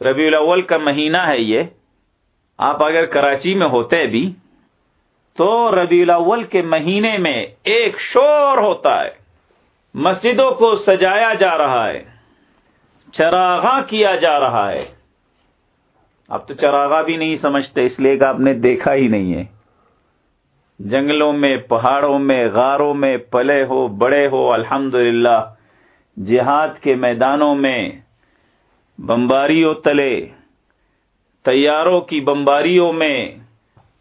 ربیع الاول کا مہینہ ہے یہ، آپ اگر کراچی میں ہوتے بھی، تو ربیع الاول کے مہینے میں ایک شور ہوتا ہے، مسجدوں کو سجایا جا رہا ہے، چراغاں کیا جا رہا ہے۔ اب تو چراغا بھی نہیں سمجھتے، اس لیے کہ آپ نے دیکھا ہی نہیں ہے۔ جنگلوں میں، پہاڑوں میں، غاروں میں، پلے ہو، بڑے ہو الحمد جہاد کے میدانوں میں بمباریوں تلے، تیاروں کی بمباریوں میں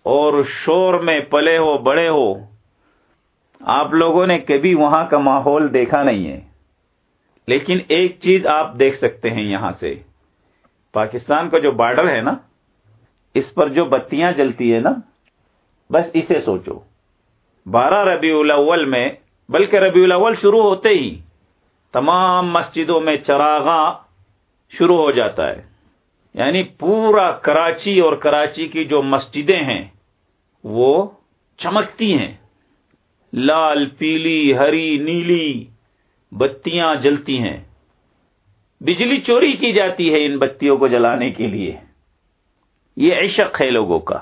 اور شور میں پلے ہو، بڑے ہو۔ آپ لوگوں نے کبھی وہاں کا ماحول دیکھا نہیں ہے۔ لیکن ایک چیز آپ دیکھ سکتے ہیں یہاں سے۔ پاکستان کا جو بارڈر ہے نا، اس پر جو بتیاں جلتی ہے نا، بس اسے سوچو۔ بارہ ربیع الاول میں، بلکہ ربیع الاول شروع ہوتے ہی تمام مسجدوں میں چراغاں شروع ہو جاتا ہے۔ یعنی پورا کراچی اور کراچی کی جو مسجدیں ہیں، وہ چمکتی ہیں۔ لال، پیلی، ہری، نیلی بتیاں جلتی ہیں۔ بجلی چوری کی جاتی ہے ان بتیوں کو جلانے کے لیے۔ یہ عشق ہے لوگوں کا۔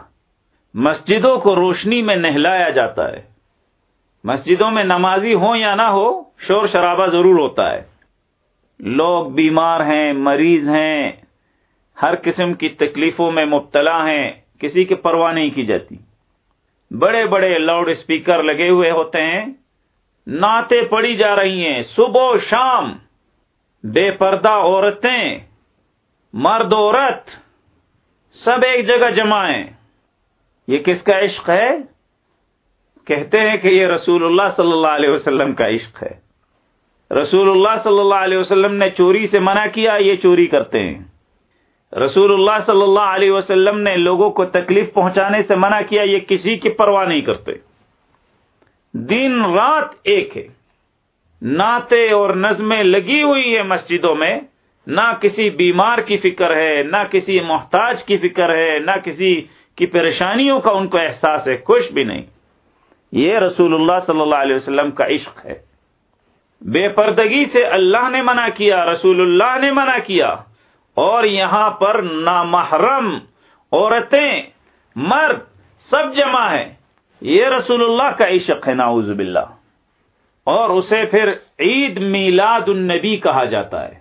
مسجدوں کو روشنی میں نہلایا جاتا ہے۔ مسجدوں میں نمازی ہو یا نہ ہو، شور شرابہ ضرور ہوتا ہے۔ لوگ بیمار ہیں، مریض ہیں، ہر قسم کی تکلیفوں میں مبتلا ہیں، کسی کی پرواہ نہیں کی جاتی۔ بڑے بڑے لاؤڈ اسپیکر لگے ہوئے ہوتے ہیں، نعتیں پڑی جا رہی ہیں، صبح و شام۔ بے پردہ عورتیں، مرد عورت، سب ایک جگہ جمع ہیں۔ یہ کس کا عشق ہے؟ کہتے ہیں کہ یہ رسول اللہ صلی اللہ علیہ وسلم کا عشق ہے۔ رسول اللہ صلی اللہ علیہ وسلم نے چوری سے منع کیا، یہ چوری کرتے ہیں۔ رسول اللہ صلی اللہ علیہ وسلم نے لوگوں کو تکلیف پہنچانے سے منع کیا، یہ کسی کی پرواہ نہیں کرتے۔ دن رات ایک ہے۔ نعتیں اور نظمیں لگی ہوئی ہے مسجدوں میں۔ نہ کسی بیمار کی فکر ہے، نہ کسی محتاج کی فکر ہے، نہ کسی کی پریشانیوں کا ان کو احساس ہے، کچھ بھی نہیں۔ یہ رسول اللہ صلی اللہ علیہ وسلم کا عشق ہے۔ بے پردگی سے اللہ نے منع کیا، رسول اللہ نے منع کیا۔ اور یہاں پر نامحرم عورتیں، مرد سب جمع ہیں۔ یہ رسول اللہ کا عشق ہے ناؤز باللہ۔ اور اسے پھر عید میلاد النبی کہا جاتا ہے۔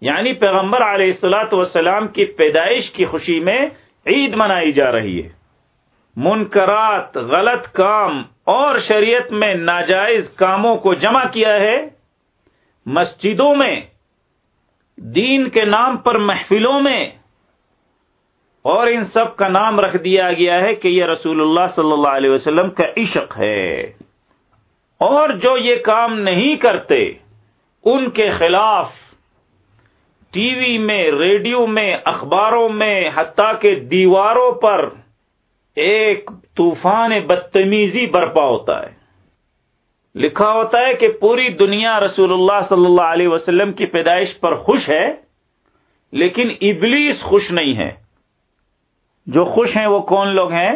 یعنی پیغمبر علیہ السلاۃ والسلام کی پیدائش کی خوشی میں عید منائی جا رہی ہے۔ منکرات، غلط کام اور شریعت میں ناجائز کاموں کو جمع کیا ہے، مسجدوں میں، دین کے نام پر محفلوں میں، اور ان سب کا نام رکھ دیا گیا ہے کہ یہ رسول اللہ صلی اللہ علیہ وسلم کا عشق ہے۔ اور جو یہ کام نہیں کرتے، ان کے خلاف ٹی وی میں، ریڈیو میں، اخباروں میں، حتیٰ کے دیواروں پر ایک طوفان بدتمیزی برپا ہوتا ہے۔ لکھا ہوتا ہے کہ پوری دنیا رسول اللہ صلی اللہ علیہ وسلم کی پیدائش پر خوش ہے، لیکن ابلیس خوش نہیں ہے۔ جو خوش ہیں وہ کون لوگ ہیں؟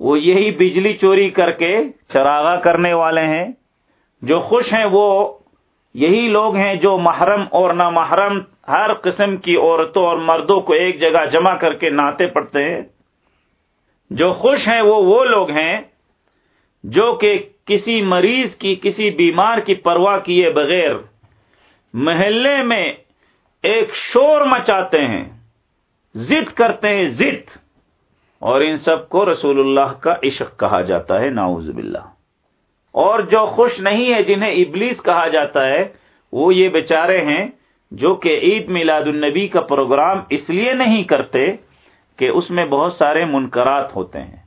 وہ یہی بجلی چوری کر کے چراغا کرنے والے ہیں۔ جو خوش ہیں وہ یہی لوگ ہیں جو محرم اور نہ محرم ہر قسم کی عورتوں اور مردوں کو ایک جگہ جمع کر کے ناطے پڑتے ہیں۔ جو خوش ہیں وہ وہ لوگ ہیں جو کہ کسی مریض کی کسی بیمار کی پرواہ کیے بغیر محلے میں ایک شور مچاتے ہیں، ضد کرتے ہیں، ضد۔ اور ان سب کو رسول اللہ کا عشق کہا جاتا ہے ناؤز باللہ۔ اور جو خوش نہیں ہے، جنہیں ابلیس کہا جاتا ہے، وہ یہ بیچارے ہیں جو کہ عید میلاد النبی کا پروگرام اس لیے نہیں کرتے کہ اس میں بہت سارے منکرات ہوتے ہیں۔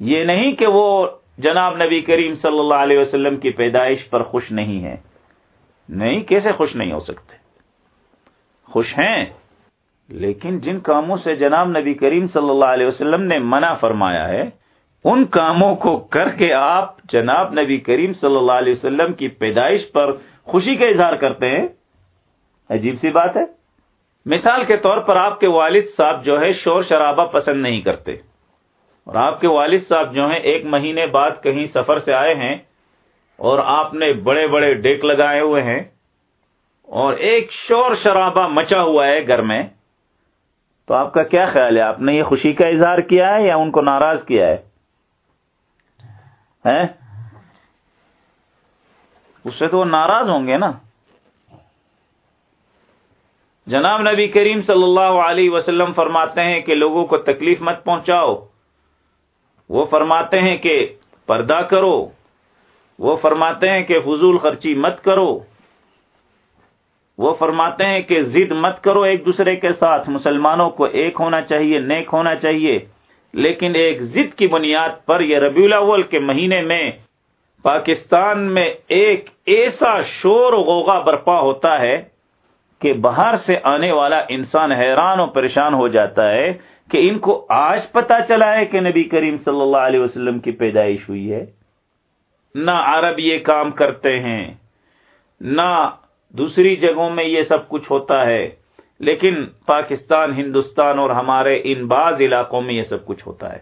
یہ نہیں کہ وہ جناب نبی کریم صلی اللہ علیہ وسلم کی پیدائش پر خوش نہیں ہے نہیں، کیسے خوش نہیں ہو سکتے؟ خوش ہیں، لیکن جن کاموں سے جناب نبی کریم صلی اللہ علیہ وسلم نے منع فرمایا ہے، ان کاموں کو کر کے آپ جناب نبی کریم صلی اللہ علیہ وسلم کی پیدائش پر خوشی کا اظہار کرتے ہیں۔ عجیب سی بات ہے۔ مثال کے طور پر آپ کے والد صاحب جو ہے شور شرابہ پسند نہیں کرتے اور آپ کے والد صاحب جو ہیں ایک مہینے بعد کہیں سفر سے آئے ہیں اور آپ نے بڑے بڑے ڈیک لگائے ہوئے ہیں اور ایک شور شرابہ مچا ہوا ہے گھر میں، تو آپ کا کیا خیال ہے؟ آپ نے یہ خوشی کا اظہار کیا ہے یا ان کو ناراض کیا ہے؟ اس سے تو وہ ناراض ہوں گے نا۔ جناب نبی کریم صلی اللہ علیہ وسلم فرماتے ہیں کہ لوگوں کو تکلیف مت پہنچاؤ۔ وہ فرماتے ہیں کہ پردہ کرو۔ وہ فرماتے ہیں کہ فضول خرچی مت کرو۔ وہ فرماتے ہیں کہ ضد مت کرو ایک دوسرے کے ساتھ۔ مسلمانوں کو ایک ہونا چاہیے، نیک ہونا چاہیے۔ لیکن ایک ضد کی بنیاد پر یہ ربیع الاول کے مہینے میں پاکستان میں ایک ایسا شور و غوغا برپا ہوتا ہے کہ باہر سے آنے والا انسان حیران و پریشان ہو جاتا ہے کہ ان کو آج پتا چلا ہے کہ نبی کریم صلی اللہ علیہ وسلم کی پیدائش ہوئی ہے۔ نہ عرب یہ کام کرتے ہیں، نہ دوسری جگہوں میں یہ سب کچھ ہوتا ہے، لیکن پاکستان، ہندوستان اور ہمارے ان بعض علاقوں میں یہ سب کچھ ہوتا ہے۔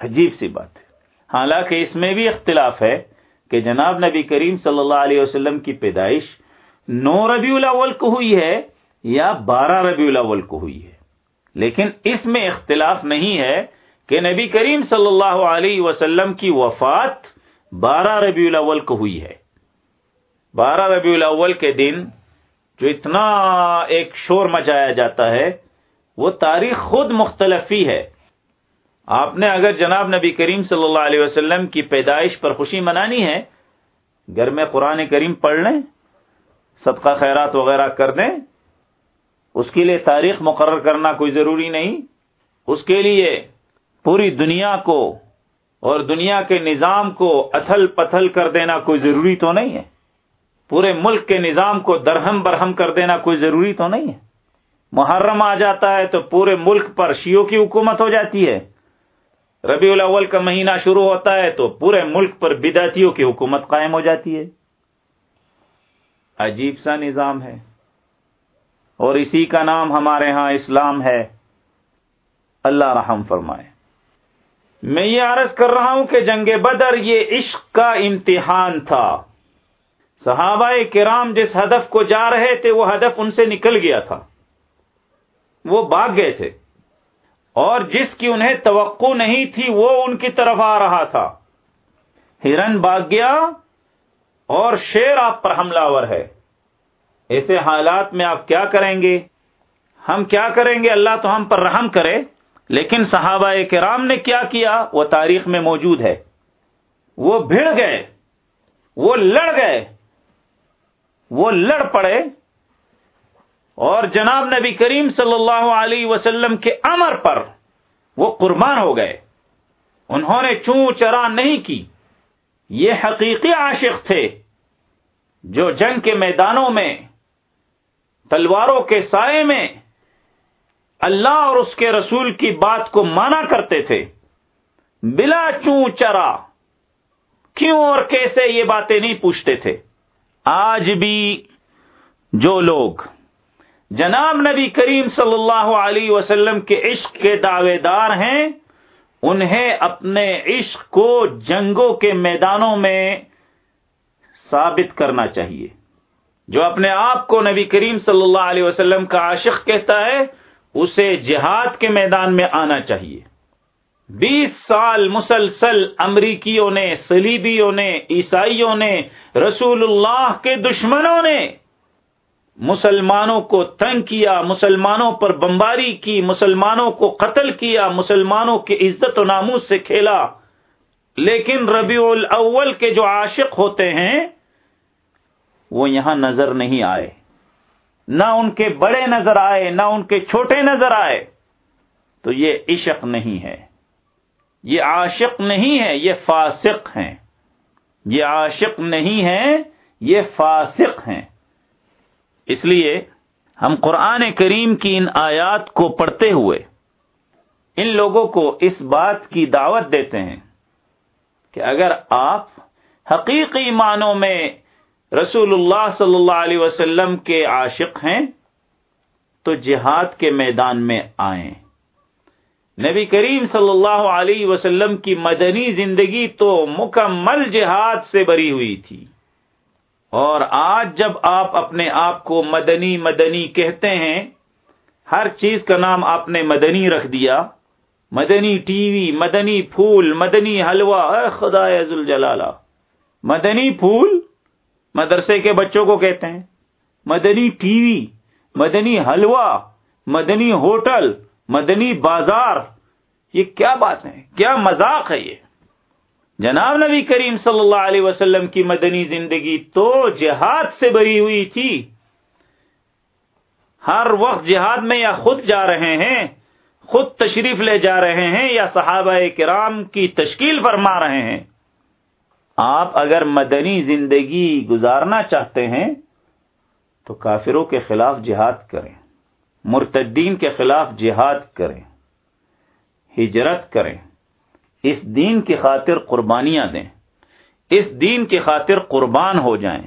عجیب سی بات ہے۔ حالانکہ اس میں بھی اختلاف ہے کہ جناب نبی کریم صلی اللہ علیہ وسلم کی پیدائش نو ربیع الاول کو ہوئی ہے یا بارہ ربیع الاول کو ہوئی ہے۔ لیکن اس میں اختلاف نہیں ہے کہ نبی کریم صلی اللہ علیہ وسلم کی وفات بارہ ربیع الاول کو ہوئی ہے۔ بارہ ربیع الاول کے دن جو اتنا ایک شور مچایا جاتا ہے، وہ تاریخ خود مختلف ہی ہے۔ آپ نے اگر جناب نبی کریم صلی اللہ علیہ وسلم کی پیدائش پر خوشی منانی ہے، گھر میں قرآن کریم پڑھ لیں۔ صدقہ خیرات وغیرہ کر دیں اس کے لیے تاریخ مقرر کرنا کوئی ضروری نہیں۔ اس کے لیے پوری دنیا کو اور دنیا کے نظام کو اتھل پتھل کر دینا کوئی ضروری تو نہیں ہے۔ پورے ملک کے نظام کو درہم برہم کر دینا کوئی ضروری تو نہیں ہے۔ محرم آ جاتا ہے تو پورے ملک پر شیوں کی حکومت ہو جاتی ہے۔ ربیع الاول کا مہینہ شروع ہوتا ہے تو پورے ملک پر بدعتیوں کی حکومت قائم ہو جاتی ہے۔ عجیب سا نظام ہے۔ اور اسی کا نام ہمارے ہاں اسلام ہے۔ اللہ رحم فرمائے۔ میں یہ عرض کر رہا ہوں کہ جنگ بدر یہ عشق کا امتحان تھا۔ صحابہ کرام جس ہدف کو جا رہے تھے، وہ ہدف ان سے نکل گیا تھا۔ وہ بھاگ گئے تھے۔ اور جس کی انہیں توقع نہیں تھی، وہ ان کی طرف آ رہا تھا۔ ہرن بھاگ گیا۔ اور شیر آپ پر حملہ ور ہے۔ ایسے حالات میں آپ کیا کریں گے؟ ہم کیا کریں گے؟ اللہ تو ہم پر رحم کرے، لیکن صحابہ کرام نے کیا کیا؟ وہ تاریخ میں موجود ہے۔ وہ بھیڑ گئے، وہ لڑ گئے، وہ لڑ پڑے۔ اور جناب نبی کریم صلی اللہ علیہ وسلم کے امر پر وہ قربان ہو گئے۔ انہوں نے چون چرا نہیں کی۔ یہ حقیقی عاشق تھے جو جنگ کے میدانوں میں، تلواروں کے سائے میں اللہ اور اس کے رسول کی بات کو مانا کرتے تھے۔ بلا چون چرا، کیوں اور کیسے یہ باتیں نہیں پوچھتے تھے۔ آج بھی جو لوگ جناب نبی کریم صلی اللہ علیہ وسلم کے عشق کے دعوے دار ہیں انہیں اپنے عشق کو جنگوں کے میدانوں میں ثابت کرنا چاہیے۔ جو اپنے آپ کو نبی کریم صلی اللہ علیہ وسلم کا عاشق کہتا ہے، اسے جہاد کے میدان میں آنا چاہیے۔ بیس سال مسلسل امریکیوں نے سلیبیوں نے، عیسائیوں نے، رسول اللہ کے دشمنوں نے مسلمانوں کو تنگ کیا، مسلمانوں پر بمباری کی، مسلمانوں کو قتل کیا، مسلمانوں کی عزت و ناموس سے کھیلا۔ لیکن ربیع الاول کے جو عاشق ہوتے ہیں، وہ یہاں نظر نہیں آئے۔ نہ ان کے بڑے نظر آئے، نہ ان کے چھوٹے نظر آئے۔ تو یہ عشق نہیں ہے۔ یہ عاشق نہیں ہے، یہ فاسق ہیں۔ یہ عاشق نہیں ہے یہ فاسق ہیں۔ اس لیے ہم قرآن کریم کی ان آیات کو پڑھتے ہوئے ان لوگوں کو اس بات کی دعوت دیتے ہیں کہ اگر آپ حقیقی معنوں میں رسول اللہ صلی اللہ علیہ وسلم کے عاشق ہیں، تو جہاد کے میدان میں آئیں۔ نبی کریم صلی اللہ علیہ وسلم کی مدنی زندگی تو مکمل جہاد سے بری ہوئی تھی۔ اور آج جب آپ اپنے آپ کو مدنی مدنی کہتے ہیں، ہر چیز کا نام آپ نے مدنی رکھ دیا۔ مدنی ٹی وی، مدنی پھول، مدنی حلوہ، اے خدا جلالہ۔ مدنی پھول مدرسے کے بچوں کو کہتے ہیں۔ مدنی ٹی وی، مدنی حلوہ، مدنی ہوٹل، مدنی بازار۔ یہ کیا بات ہے کیا مذاق ہے یہ؟ جناب نبی کریم صلی اللہ علیہ وسلم کی مدنی زندگی تو جہاد سے بری ہوئی تھی۔ ہر وقت جہاد میں یا خود جا رہے ہیں، خود تشریف لے جا رہے ہیں یا صحابہ کرام کی تشکیل فرما رہے ہیں۔ آپ اگر مدنی زندگی گزارنا چاہتے ہیں تو کافروں کے خلاف جہاد کریں، مرتدین کے خلاف جہاد کریں، ہجرت کریں۔ اس دین کی خاطر قربانیاں دیں، اس دین کی خاطر قربان ہو جائیں،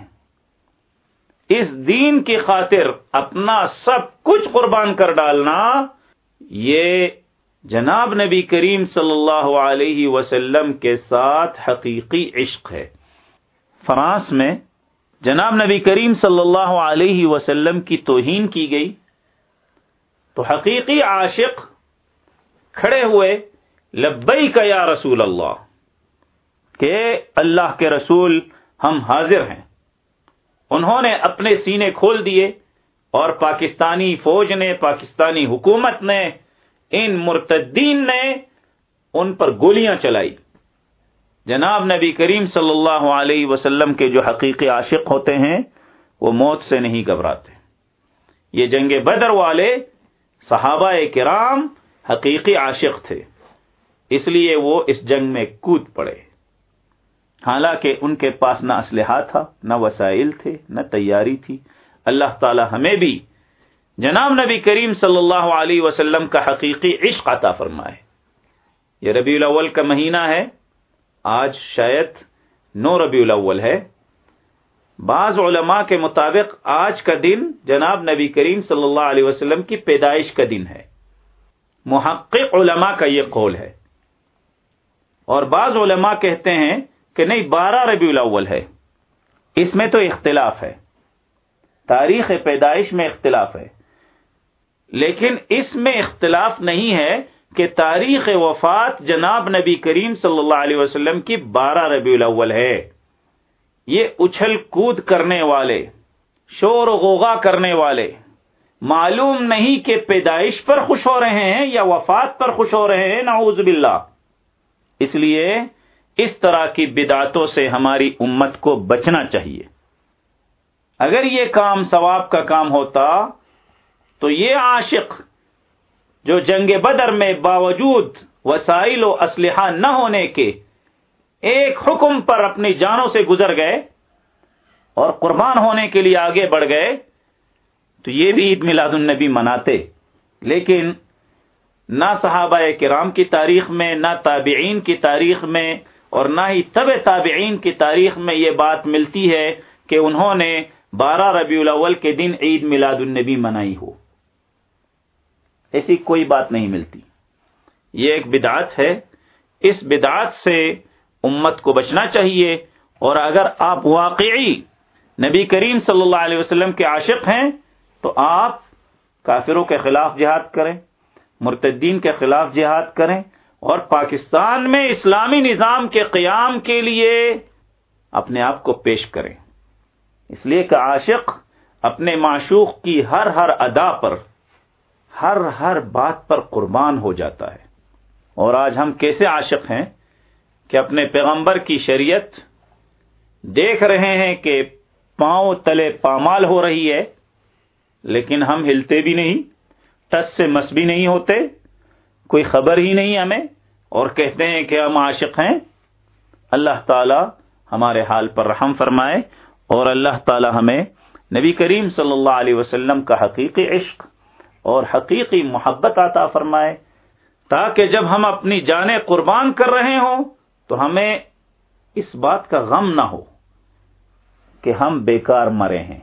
اس دین کی خاطر اپنا سب کچھ قربان کر ڈالنا، یہ جناب نبی کریم صلی اللہ علیہ وسلم کے ساتھ حقیقی عشق ہے۔ فرانس میں جناب نبی کریم صلی اللہ علیہ وسلم کی توہین کی گئی، تو حقیقی عاشق کھڑے ہوئے لبئی کا یا رسول اللہ کہ اللہ کے رسول ہم حاضر ہیں۔ انہوں نے اپنے سینے کھول دیے اور پاکستانی فوج نے، پاکستانی حکومت نے، ان مرتدین نے ان پر گولیاں چلائی۔ جناب نبی کریم صلی اللہ علیہ وسلم کے جو حقیقی عاشق ہوتے ہیں، وہ موت سے نہیں گھبراتے۔ یہ جنگ بدر والے صحابہ کرام حقیقی عاشق تھے۔ اس لیے وہ اس جنگ میں کود پڑے۔ حالانکہ ان کے پاس نہ اسلحہ تھا، نہ وسائل تھے، نہ تیاری تھی۔ اللہ تعالی ہمیں بھی جناب نبی کریم صلی اللہ علیہ وسلم کا حقیقی عشق عطا فرمائے۔ یہ ربیع الاول کا مہینہ ہے۔ آج شاید نو ربیع الاول ہے۔ بعض علماء کے مطابق آج کا دن جناب نبی کریم صلی اللہ علیہ وسلم کی پیدائش کا دن ہے۔ محقق علماء کا یہ قول ہے۔ اور بعض علماء کہتے ہیں کہ نہیں، بارہ ربیع الاول ہے۔ اس میں تو اختلاف ہے۔ تاریخ پیدائش میں اختلاف ہے۔ لیکن اس میں اختلاف نہیں ہے کہ تاریخ وفات جناب نبی کریم صلی اللہ علیہ وسلم کی بارہ ربیع الاول ہے۔ یہ اچھل کود کرنے والے، شور و غوغا کرنے والے، معلوم نہیں کہ پیدائش پر خوش ہو رہے ہیں یا وفات پر خوش ہو رہے ہیں، نعوذ باللہ۔ اس لیے اس طرح کی بدعتوں سے ہماری امت کو بچنا چاہیے۔ اگر یہ کام ثواب کا کام ہوتا تو یہ عاشق جو جنگ بدر میں باوجود وسائل و اسلحہ نہ ہونے کے ایک حکم پر اپنی جانوں سے گزر گئے اور قربان ہونے کے لیے آگے بڑھ گئے تو یہ بھی عید میلاد النبی مناتے، لیکن نہ صحابہ کرام کی تاریخ میں، نہ تابعین کی تاریخ میں اور نہ ہی طب تابعین کی تاریخ میں یہ بات ملتی ہے کہ انہوں نے بارہ ربیع الاول کے دن عید میلاد النبی منائی ہو۔ ایسی کوئی بات نہیں ملتی۔ یہ ایک بدعت ہے۔ اس بدعت سے امت کو بچنا چاہیے اور اگر آپ واقعی نبی کریم صلی اللہ علیہ وسلم کے عاشق ہیں تو آپ کافروں کے خلاف جہاد کریں۔ مرتدین کے خلاف جہاد کریں اور پاکستان میں اسلامی نظام کے قیام کے لیے اپنے آپ کو پیش کریں۔ اس لیے کہ عاشق اپنے معشوق کی ہر ہر ادا پر، ہر ہر بات پر قربان ہو جاتا ہے۔ اور آج ہم کیسے عاشق ہیں کہ اپنے پیغمبر کی شریعت دیکھ رہے ہیں کہ پاؤں تلے پامال ہو رہی ہے، لیکن ہم ہلتے بھی نہیں۔ ٹس سے مس بھی نہیں ہوتے، کوئی خبر ہی نہیں ہمیں، اور کہتے ہیں کہ ہم عاشق ہیں۔ اللہ تعالی ہمارے حال پر رحم فرمائے، اور اللہ تعالی ہمیں نبی کریم صلی اللہ علیہ وسلم کا حقیقی عشق اور حقیقی محبت عطا فرمائے۔ تاکہ جب ہم اپنی جانیں قربان کر رہے ہوں، تو ہمیں اس بات کا غم نہ ہو کہ ہم بیکار مرے ہیں،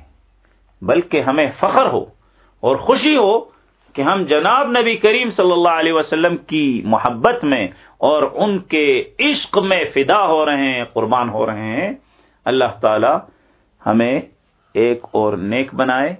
بلکہ ہمیں فخر ہو اور خوشی ہو کہ ہم جناب نبی کریم صلی اللہ علیہ وسلم کی محبت میں اور ان کے عشق میں فدا ہو رہے ہیں، قربان ہو رہے ہیں۔ اللہ تعالی ہمیں ایک اور نیک بنائے۔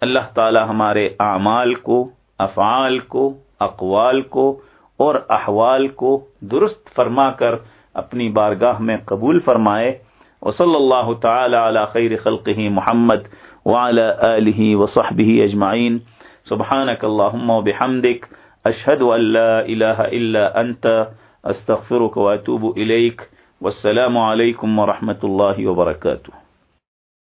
اللہ تعالی ہمارے اعمال کو، افعال کو، اقوال کو اور احوال کو درست فرما کر اپنی بارگاہ میں قبول فرمائے۔ وصلی اللہ تعالی علی خیر خلقہ محمد وعلى آله وصحبه اجمعین۔ سبحانك اللهم وبحمدك اشهد ان لا اله الا انت استغفرك واتوب اليك والسلام عليكم ورحمه الله وبركاته.